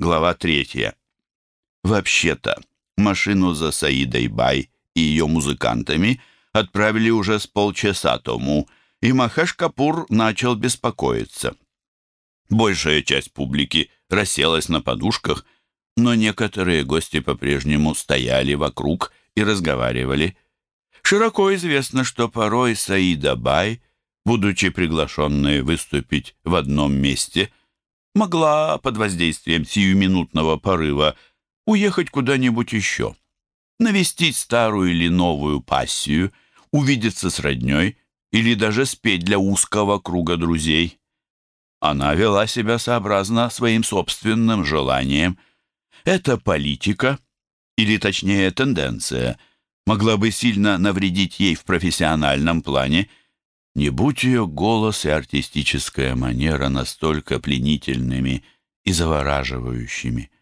Глава третья. Вообще-то, машину за Саидой Бай и ее музыкантами отправили уже с полчаса тому, и Махеш Капур начал беспокоиться. Большая часть публики расселась на подушках, но некоторые гости по-прежнему стояли вокруг и разговаривали. Широко известно, что порой Саида Бай, будучи приглашенной выступить в одном месте, могла под воздействием сиюминутного порыва уехать куда-нибудь еще, навестить старую или новую пассию, увидеться с родней или даже спеть для узкого круга друзей. Она вела себя сообразно своим собственным желанием. Эта политика, или точнее тенденция, могла бы сильно навредить ей в профессиональном плане, не будь ее голос и артистическая манера настолько пленительными и завораживающими.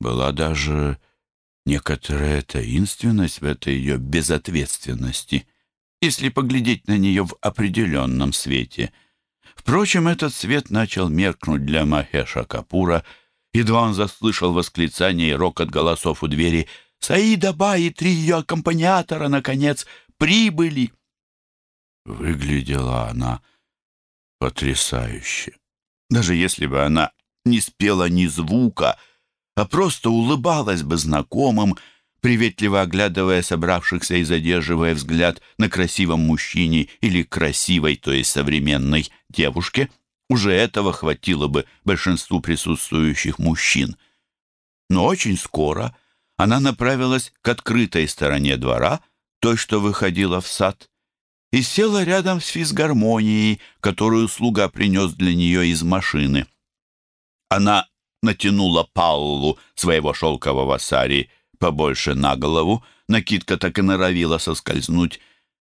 Была даже некоторая таинственность в этой ее безответственности, если поглядеть на нее в определенном свете. Впрочем, этот свет начал меркнуть для Махеша Капура, едва он заслышал восклицание и рокот голосов у двери «Саида Ба и три ее аккомпаниатора, наконец, прибыли!» Выглядела она потрясающе. Даже если бы она не спела ни звука, а просто улыбалась бы знакомым, приветливо оглядывая собравшихся и задерживая взгляд на красивом мужчине или красивой, то есть современной девушке, уже этого хватило бы большинству присутствующих мужчин. Но очень скоро она направилась к открытой стороне двора, той, что выходила в сад, и села рядом с физгармонией, которую слуга принес для нее из машины. Она натянула Паулу своего шелкового сари побольше на голову, накидка так и норовила соскользнуть,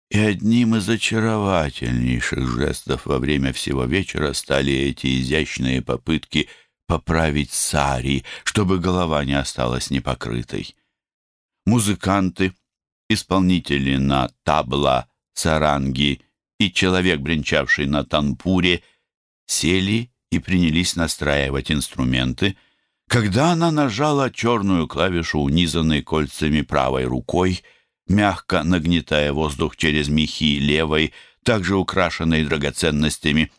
и одним из очаровательнейших жестов во время всего вечера стали эти изящные попытки поправить сари, чтобы голова не осталась непокрытой. Музыканты, исполнители на табла, саранги и человек, бренчавший на танпуре, сели и принялись настраивать инструменты, когда она нажала черную клавишу, унизанной кольцами правой рукой, мягко нагнетая воздух через мехи левой, также украшенной драгоценностями,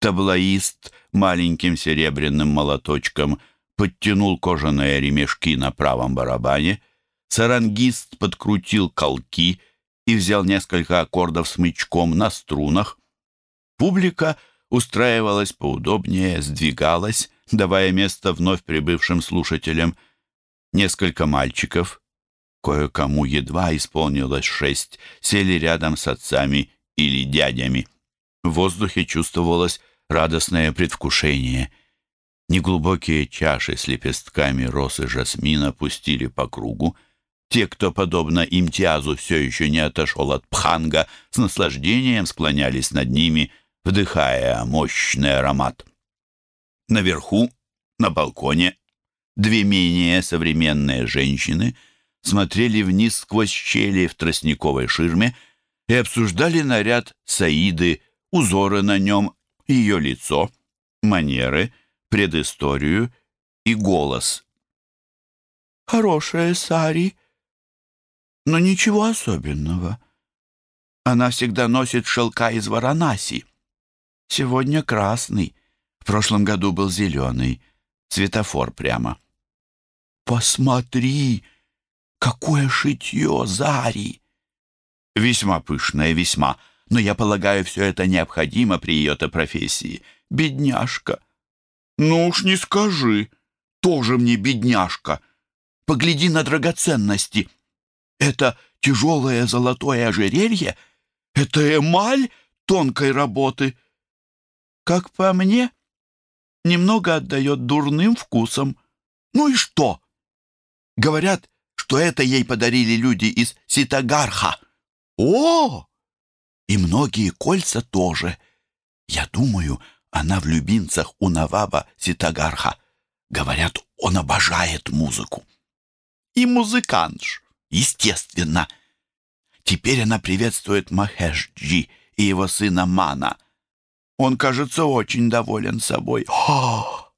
таблоист маленьким серебряным молоточком подтянул кожаные ремешки на правом барабане, сарангист подкрутил колки — и взял несколько аккордов смычком на струнах. Публика устраивалась поудобнее, сдвигалась, давая место вновь прибывшим слушателям. Несколько мальчиков, кое-кому едва исполнилось шесть, сели рядом с отцами или дядями. В воздухе чувствовалось радостное предвкушение. Неглубокие чаши с лепестками роз и жасмина пустили по кругу, те, кто, подобно имтиазу, все еще не отошел от пханга, с наслаждением склонялись над ними, вдыхая мощный аромат. Наверху, на балконе, две менее современные женщины смотрели вниз сквозь щели в тростниковой ширме и обсуждали наряд Саиды, узоры на нем, ее лицо, манеры, предысторию и голос. «Хорошая Сари», но ничего особенного. Она всегда носит шелка из Варанаси. Сегодня красный, в прошлом году был зеленый, светофор прямо. «Посмотри, какое шитье, Зари!» «Весьма пышное, весьма, но я полагаю, все это необходимо при ее-то профессии. Бедняжка!» «Ну уж не скажи, тоже мне бедняжка! Погляди на драгоценности!» Это тяжелое золотое ожерелье? Это эмаль тонкой работы? Как по мне, немного отдает дурным вкусом. Ну и что? Говорят, что это ей подарили люди из Ситагарха. О! И многие кольца тоже. Я думаю, она в любимцах у Наваба Ситагарха. Говорят, он обожает музыку. И музыканш. Естественно. Теперь она приветствует Махешджи и его сына Мана. Он, кажется, очень доволен собой. О!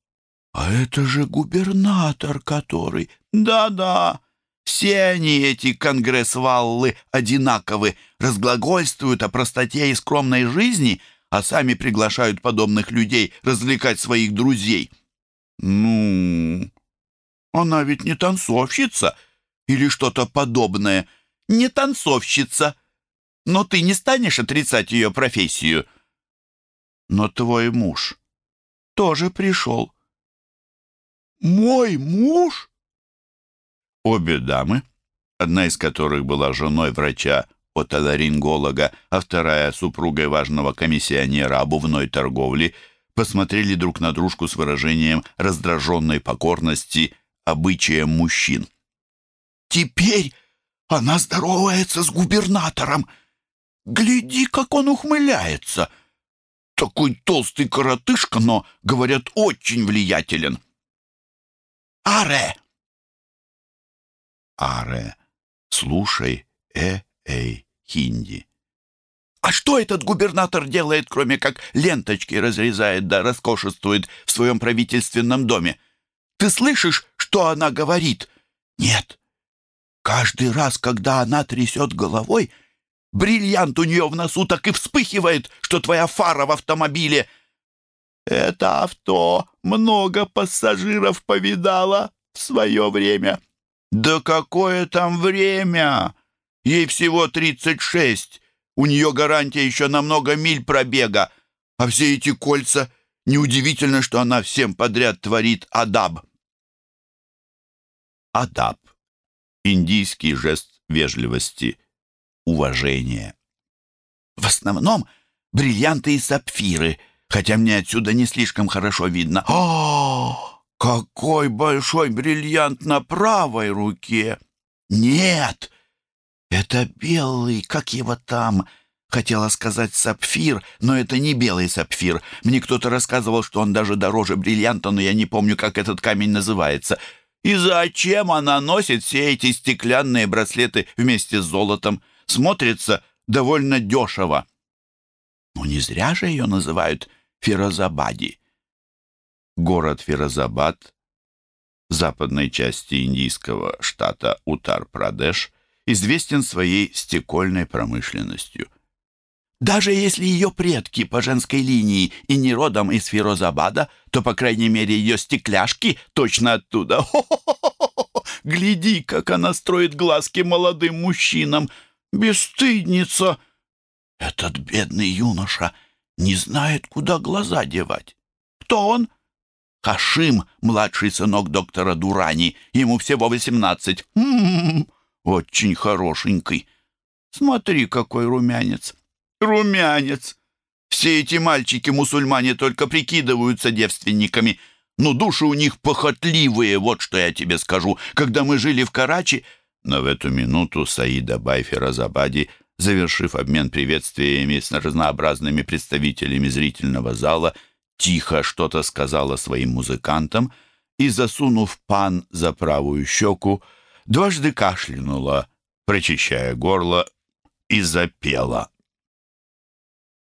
«А это же губернатор, который...» «Да-да, все они, эти конгресс-валлы, одинаковы, разглагольствуют о простоте и скромной жизни, а сами приглашают подобных людей развлекать своих друзей». «Ну, она ведь не танцовщица или что-то подобное. Не танцовщица. Но ты не станешь отрицать ее профессию. Но твой муж тоже пришел. Мой муж? Обе дамы, одна из которых была женой врача отоларинголога, а вторая — супругой важного комиссионера обувной торговли, посмотрели друг на дружку с выражением раздраженной покорности обычаям мужчин. «Теперь она здоровается с губернатором. Гляди, как он ухмыляется. Такой толстый коротышка, но, говорят, очень влиятелен. Аре!» «Аре, слушай, э-эй, хинди». А что этот губернатор делает, кроме как ленточки разрезает да роскошествует в своем правительственном доме? Ты слышишь, что она говорит? Нет. Каждый раз, когда она трясет головой, бриллиант у нее в носу так и вспыхивает, что твоя фара в автомобиле. Это авто много пассажиров повидало в свое время. Да какое там время? Ей всего тридцать шесть. У нее гарантия еще на много миль пробега. А все эти кольца Неудивительно, что она всем подряд творит адаб. Адаб. Индийский жест вежливости, уважения. В основном бриллианты и сапфиры, хотя мне отсюда не слишком хорошо видно. О, какой большой бриллиант на правой руке! Нет, это белый, как его там, Хотела сказать сапфир, но это не белый сапфир. Мне кто-то рассказывал, что он даже дороже бриллианта, но я не помню, как этот камень называется. И зачем она носит все эти стеклянные браслеты вместе с золотом? Смотрится довольно дешево. Ну, не зря же ее называют Фирозабади. Город Фирозабад в западной части индийского штата Утар-Прадеш известен своей стекольной промышленностью. Даже если ее предки по женской линии и не родом из Фирозабада, то, по крайней мере, ее стекляшки точно оттуда. Хо-хо-хо! Гляди, как она строит глазки молодым мужчинам. Бесстыдница! Этот бедный юноша не знает, куда глаза девать. Кто он? Хашим, младший сынок доктора Дурани. Ему всего восемнадцать. Очень хорошенький. Смотри, какой румянец. Румянец. Все эти мальчики-мусульмане только прикидываются девственниками. Но души у них похотливые, вот что я тебе скажу. Когда мы жили в Карачи... Но в эту минуту Саида Байфера Забади, завершив обмен приветствиями с разнообразными представителями зрительного зала, тихо что-то сказала своим музыкантам и, засунув пан за правую щеку, дважды кашлянула, прочищая горло, и запела.